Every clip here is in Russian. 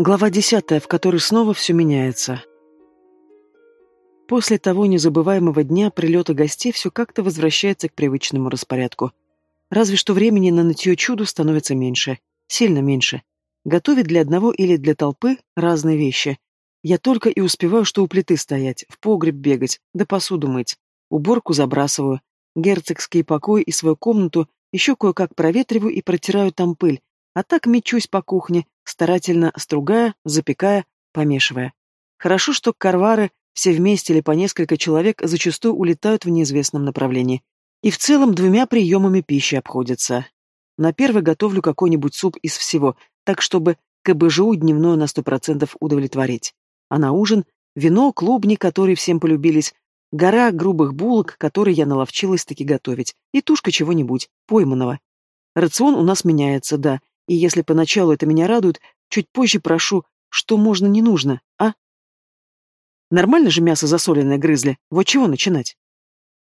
Глава десятая, в которой снова все меняется. После того незабываемого дня прилета гостей все как-то возвращается к привычному распорядку. Разве что времени на нытье чуду становится меньше. Сильно меньше. Готовить для одного или для толпы разные вещи. Я только и успеваю, что у плиты стоять, в погреб бегать, да посуду мыть. Уборку забрасываю. Герцогский покой и свою комнату еще кое-как проветриваю и протираю там пыль, а так мечусь по кухне, старательно стругая, запекая, помешивая. Хорошо, что карвары все вместе или по несколько человек зачастую улетают в неизвестном направлении. И в целом двумя приемами пищи обходятся. На первый готовлю какой-нибудь суп из всего, так чтобы КБЖУ дневное на сто процентов удовлетворить. А на ужин вино, клубни, которые всем полюбились, гора грубых булок, которые я наловчилась таки готовить, и тушка чего-нибудь, пойманного. Рацион у нас меняется, да, и если поначалу это меня радует, чуть позже прошу, что можно не нужно, а? Нормально же мясо засоленное грызли, вот чего начинать?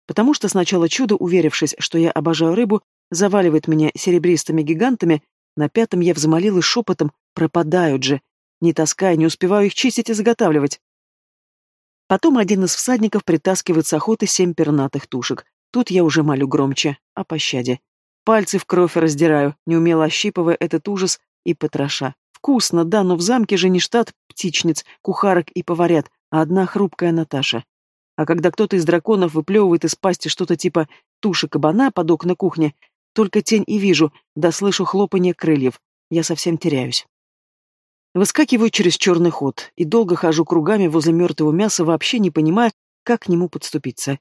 Потому что сначала чудо, уверившись, что я обожаю рыбу, заваливает меня серебристыми гигантами, на пятом я взмолилась шепотом «пропадают же», не таская, не успеваю их чистить и заготавливать. Потом один из всадников притаскивает с охоты семь пернатых тушек. Тут я уже молю громче, о пощаде. Пальцы в кровь раздираю, неумело ощипывая этот ужас и потроша. Вкусно, да, но в замке же не штат птичниц, кухарок и поварят, а одна хрупкая Наташа. А когда кто-то из драконов выплевывает из пасти что-то типа туши кабана под окна кухни, только тень и вижу, да слышу хлопанье крыльев. Я совсем теряюсь. Выскакиваю через черный ход и долго хожу кругами возле мертвого мяса, вообще не понимая, как к нему подступиться.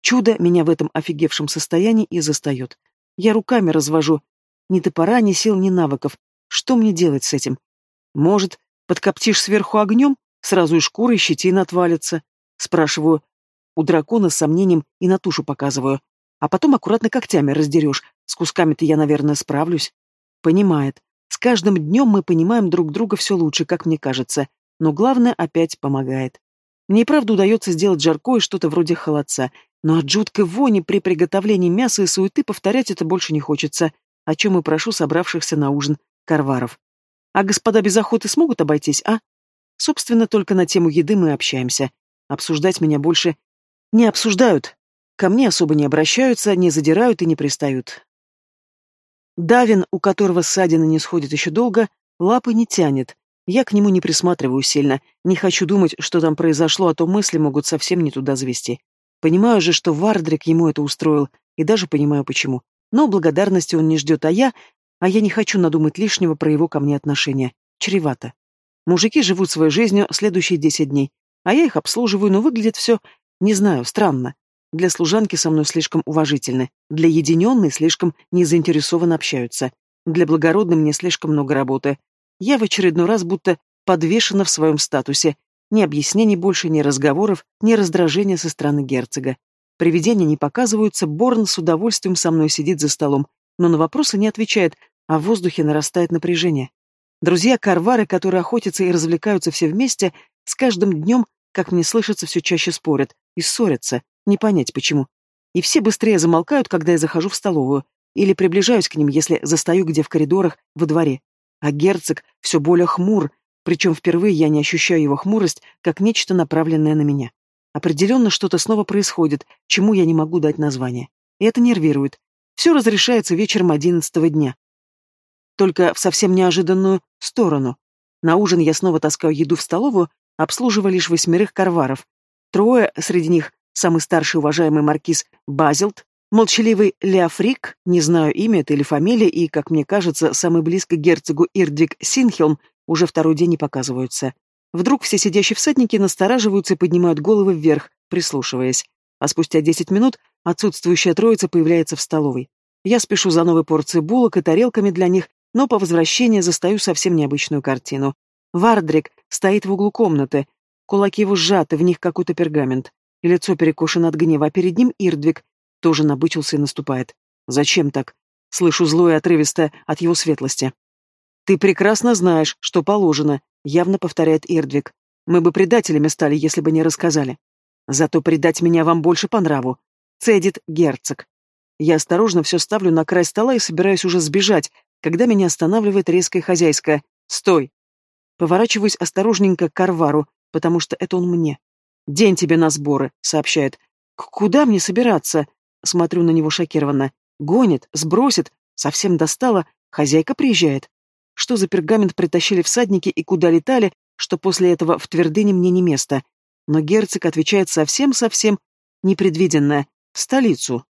Чудо меня в этом офигевшем состоянии и застает. Я руками развожу. Ни топора, ни сил, ни навыков. Что мне делать с этим? Может, подкоптишь сверху огнем? Сразу и шкура, и щетина отвалится. Спрашиваю. У дракона с сомнением и на тушу показываю. А потом аккуратно когтями раздерешь. С кусками-то я, наверное, справлюсь. Понимает. С каждым днем мы понимаем друг друга все лучше, как мне кажется. Но главное, опять помогает. Мне правда удается сделать жаркое что-то вроде холодца, но от жуткой вони при приготовлении мяса и суеты повторять это больше не хочется, о чем и прошу собравшихся на ужин карваров. А господа без охоты смогут обойтись, а? Собственно, только на тему еды мы общаемся. Обсуждать меня больше не обсуждают. Ко мне особо не обращаются, не задирают и не пристают. Давин, у которого ссадина не сходит еще долго, лапы не тянет. Я к нему не присматриваю сильно, не хочу думать, что там произошло, а то мысли могут совсем не туда завести. Понимаю же, что Вардрик ему это устроил, и даже понимаю почему. Но благодарности он не ждет, а я... А я не хочу надумать лишнего про его ко мне отношения. Чревато. Мужики живут своей жизнью следующие десять дней, а я их обслуживаю, но выглядит все, не знаю, странно. Для служанки со мной слишком уважительны, для единенной слишком незаинтересованно общаются, для благородной мне слишком много работы. Я в очередной раз будто подвешена в своем статусе, ни объяснений больше, ни разговоров, ни раздражения со стороны герцога. Привидения не показываются, Борн с удовольствием со мной сидит за столом, но на вопросы не отвечает, а в воздухе нарастает напряжение. Друзья-карвары, которые охотятся и развлекаются все вместе, с каждым днем, как мне слышится, все чаще спорят и ссорятся, не понять почему. И все быстрее замолкают, когда я захожу в столовую, или приближаюсь к ним, если застаю где в коридорах, во дворе. А герцог все более хмур, причем впервые я не ощущаю его хмурость, как нечто направленное на меня. Определенно что-то снова происходит, чему я не могу дать название. И это нервирует. Все разрешается вечером одиннадцатого дня. Только в совсем неожиданную сторону. На ужин я снова таскаю еду в столовую, обслуживая лишь восьмерых карваров. Трое, среди них самый старший уважаемый маркиз Базилт, молчаливый Леофрик, не знаю имя это или фамилия, и, как мне кажется, самый близко герцогу Ирдвиг Синхелм, уже второй день не показываются. Вдруг все сидящие всадники настораживаются и поднимают головы вверх, прислушиваясь. А спустя десять минут отсутствующая троица появляется в столовой. Я спешу за новой порцией булок и тарелками для них, но по возвращении застаю совсем необычную картину. Вардрик стоит в углу комнаты, кулаки его сжаты, в них какой-то пергамент, и лицо перекошено от гнева, а перед ним Ирдвиг тоже набычился и наступает. «Зачем так?» Слышу злое отрывистое от его светлости. «Ты прекрасно знаешь, что положено», — явно повторяет Ирдвиг. «Мы бы предателями стали, если бы не рассказали. Зато предать меня вам больше по нраву», — цедит герцог. Я осторожно все ставлю на край стола и собираюсь уже сбежать, когда меня останавливает резкая хозяйская. «Стой!» Поворачиваюсь осторожненько к Карвару, потому что это он мне. «День тебе на сборы», — сообщает. «Куда мне собираться?» Смотрю на него шокированно. «Гонит, сбросит, совсем достало, хозяйка приезжает». Что за пергамент притащили всадники и куда летали, что после этого в твердыне мне не место. Но герцог отвечает совсем-совсем непредвиденное — в столицу.